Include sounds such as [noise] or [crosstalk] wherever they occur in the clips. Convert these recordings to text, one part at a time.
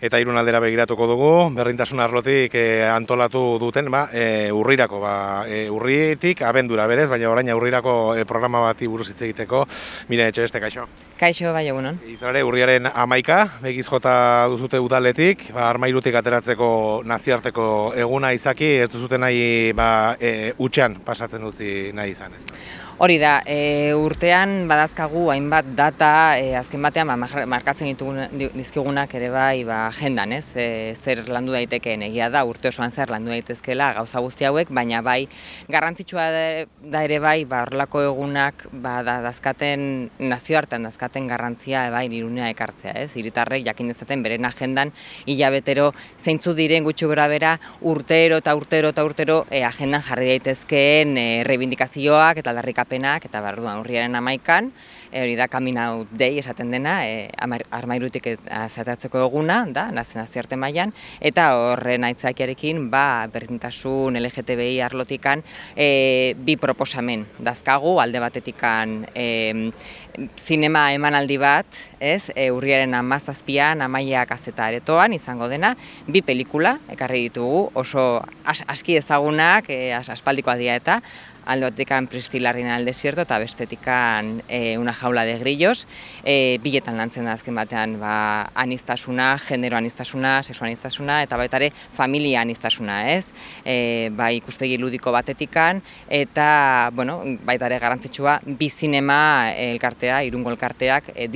Eta irun aldera begiratuko dugu, berdintasun arlotik e, antolatu duten, ba, e, urrirako, ba, e, urritik abendura berez, baina orain urrirako e, programa bati buruz hitz egiteko, mire etxe beste, kaixo? Kaixo, bai egunon. Izare, urriaren amaika, begiz jota duzute udaletik, ba, armairutik ateratzeko naziarteko eguna izaki, ez duzute nahi ba, e, utxean pasatzen dutzi nahi izan, ez Hori da, e, urtean badazkagu hainbat data e, azken batean ba, markatzen ditugun dizkigunak ere bai ba, agendan, ez? E, zer landu daitekeen egia da, urte osoan zer landu daitezkeela gauza guzti hauek, baina bai garrantzitsua da ere bai ba, horrelako egunak ba, da, dazkaten nazioartean dazkaten garrantzia e, bai irunea ekartzea, ez? Iritarrek jakin dezaten beren agendan hilabetero zeintzu diren gutxi gora bera urtero eta urtero eta urtero e, agendan jarri daitezkeen e, reivindikazioak eta larrika aurrerapenak eta barruan urriaren amaikan, e, hori da out day esaten dena, e, armairutik zatatzeko eguna, da, nazen aziarte mailan. Eta horren aitzakiarekin, ba, berdintasun LGTBI arlotikan, e, bi proposamen dazkagu, alde batetikan e, zinema emanaldi bat, ez, e, urriaren amazazpian, amaiak azeta aretoan, izango dena, bi pelikula, ekarri ditugu, oso aski ezagunak, e, as, aspaldikoa dia eta, aldotikan Priscilarrin al desierto eta bestetikan e, una jaula de grillos. E, biletan lantzen da azken batean ba, anistasuna, genero anistasuna, sexu anistasuna eta baita ere familia anistasuna, ez? E, ba, ikuspegi ludiko batetikan eta bueno, baita ere garantzitsua bi zinema elkartea, irungo elkarteak e,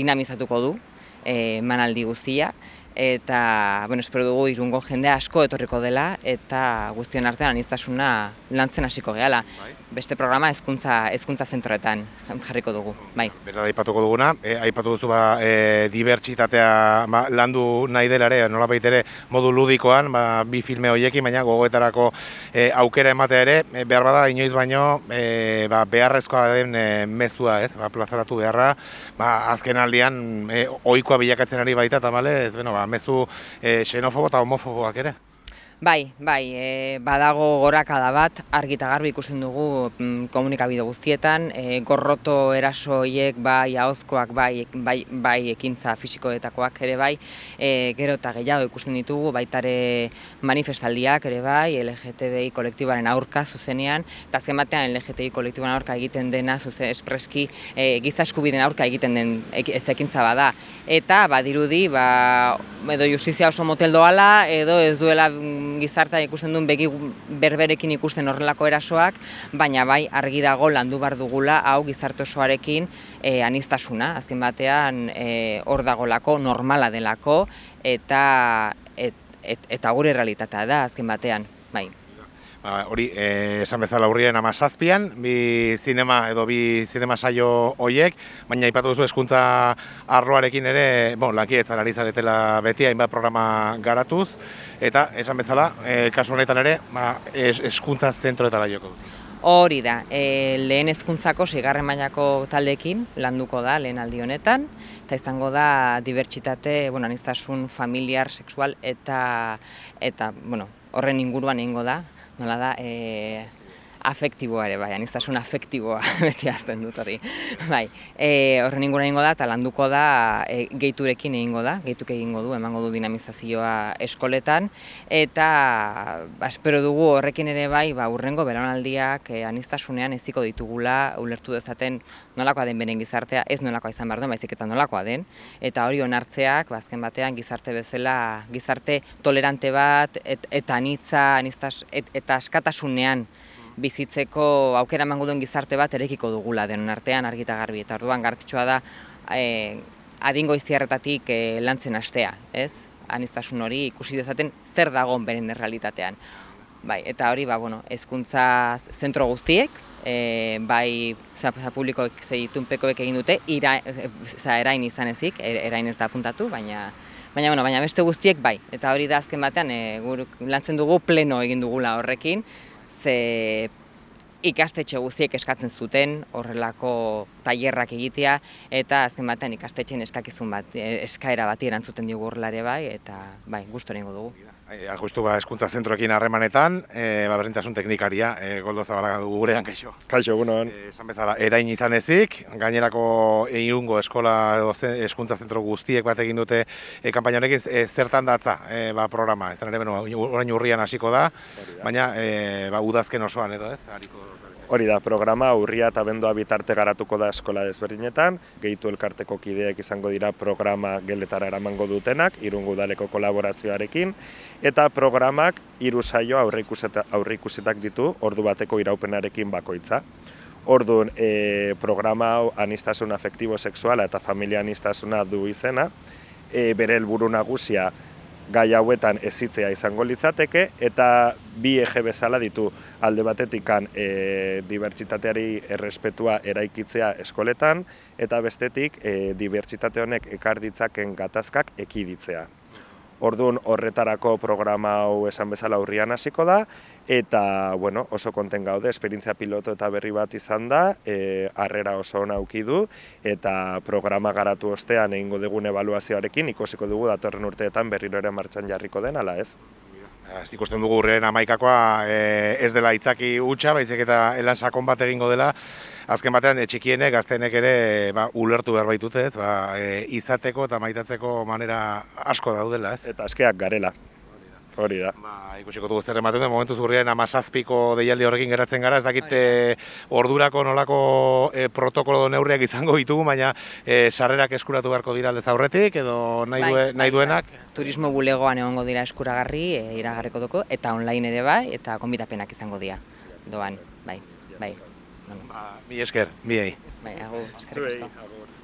dinamizatuko du e, manaldi guztia eta bueno, espero dugu irungo jende asko etorriko dela eta guztion artean anistasuna lantzen hasiko gehala. Bai. Beste programa hezkuntza hezkuntza zentroetan jarriko dugu. Bai. Bera aipatuko duguna, e, aipatu duzu ba e, dibertsitatea ba, landu nahi dela ere, nolabait ere modu ludikoan, ba, bi filme hoiekin, baina gogoetarako e, aukera ematea ere, e, behar bada inoiz baino e, ba, beharrezkoa den e, mezua, ez? Ba, plazaratu beharra, ba, azken aldian e, ohikoa bilakatzen ari baita ta bale, ez beno, ba, mezu e, xenofobo eta homofoboak ere. Bai, bai, e, badago gorakada bat, argi eta garbi ikusten dugu mm, komunikabide guztietan, e, gorroto erasoiek bai, ahozkoak bai, bai, bai ekintza fisikoetakoak ere bai, e, gero eta gehiago ikusten ditugu, baitare manifestaldiak ere bai, LGTBI kolektibaren aurka zuzenean, eta azken batean LGTBI kolektibaren aurka egiten dena, zuzen espreski, e, giza eskubiden aurka egiten den ez ekintza bada. Eta, badirudi, ba, edo justizia oso motel doala, edo ez duela mm, gizartea ikusten duen begi berberekin ikusten horrelako erasoak, baina bai argi dago landu bar dugula hau gizarte osoarekin e, anistasuna, azken batean e, hor dagolako normala delako eta et, eta gure realitatea da azken batean, bai. Ba, hori, e, esan bezala urrien amazazpian, bi zinema edo bi zinema saio hoiek, baina ipatu duzu eskuntza arroarekin ere, bon, lakietzan ari zaretela beti, hainbat programa garatuz, eta esan bezala, e, kasu honetan ere, ba, es, eskuntza zentroetara joko dut. Hori da, e, lehen hezkuntzako sigarren mailako taldeekin landuko da lehen aldi honetan, eta izango da dibertsitate, bueno, anistasun familiar, sexual eta, eta bueno, horren inguruan egingo da, nola da, e, afektiboa ere, bai, anistasun afektiboa [laughs] beti azten dut hori. Bai, e, horren ingura egingo da, eta landuko da e, geiturekin egingo da, geituk egingo du, emango du dinamizazioa eskoletan, eta ba, espero dugu horrekin ere bai, ba, urrengo belaunaldiak e, anistasunean eziko ditugula, ulertu dezaten nolakoa den beren gizartea, ez nolakoa izan behar duen, baizik eta nolakoa den, eta hori onartzeak, bazken ba, batean, gizarte bezala, gizarte tolerante bat, et, eta anitza, anistas, eta askatasunean, bizitzeko aukera emango duen gizarte bat erekiko dugula denon artean argita garbi eta orduan gartitsua da e, adingo iziarretatik e, lantzen astea, ez? Anistasun hori ikusi dezaten zer dagoen beren errealitatean. Bai, eta hori, ba, bueno, ezkuntza zentro guztiek, e, bai, zapa publikoek zeitun pekoek egin dute, ira, za, erain izan ezik, er, erain ez da apuntatu, baina, baina, bueno, baina beste guztiek bai. Eta hori da azken batean, e, gur, lantzen dugu pleno egin dugula horrekin, ze ikastetxe guztiek eskatzen zuten horrelako tailerrak egitea eta azken batean ikastetxeen eskakizun bat eskaera bati erantzuten diogu horrelare bai eta bai gustorengo dugu e, justu ba, eskuntza zentroekin harremanetan, e, ba, berdintasun teknikaria, e, goldo zabala dugu gurean kaixo. Kaixo, egunon. E, esan bezala, erain izan ezik, gainerako irungo eskola edo eskuntza zentro guztiek bat egin dute e, kanpaina honekin, e, zertan datza e, ba, programa, ez ere, orain urrian hasiko da, baina e, ba, udazken osoan edo ez, hariko Hori da, programa urria eta bendua bitarte garatuko da eskola desberdinetan, gehitu elkarteko kideek izango dira programa geletara eramango dutenak, irungo udaleko kolaborazioarekin, eta programak hiru saio aurreikuseta- aurreikusetak ditu, ordu bateko iraupenarekin bakoitza. Orduan, e, programa hau anistasun afektibo sexuala eta familia anistasuna du izena, e, bere helburu nagusia gai hauetan ezitzea izango litzateke eta bi eje bezala ditu alde batetikan e, dibertsitateari errespetua eraikitzea eskoletan eta bestetik e, dibertsitate honek ekar ditzaken gatazkak ekiditzea. Orduan horretarako programa hau esan bezala urrian hasiko da eta bueno, oso konten gaude, esperientzia piloto eta berri bat izan da, e, harrera oso ona auki du eta programa garatu ostean egingo dugun ebaluazioarekin ikusiko dugu datorren urteetan berriro ere martxan jarriko den ala ez. Ez ikusten dugu urren amaikakoa e, ez dela itzaki hutsa, baizik eta elan sakon bat egingo dela, azken batean e, txikienek, gazteenek ere ba, ulertu behar baitute, ez, ba, e, izateko eta maitatzeko manera asko daudela, ez? Eta askeak garela. Hori da. Ba, ikusiko dugu zer ematen den, momentu zurriaren amazazpiko deialdi horrekin geratzen gara, ez dakit e, ordurako nolako e, protokolo neurriak izango ditugu, baina e, sarrerak eskuratu beharko dira aldez aurretik, edo nahi, Bai, due, bai, nahi duenak. bai. Turismo bulegoan egongo dira eskuragarri, e, iragarriko duko, eta online ere bai, eta konbitapenak izango dira. Doan, bai, bai. Ba, mi esker, mi bai, agur, eskerrik asko.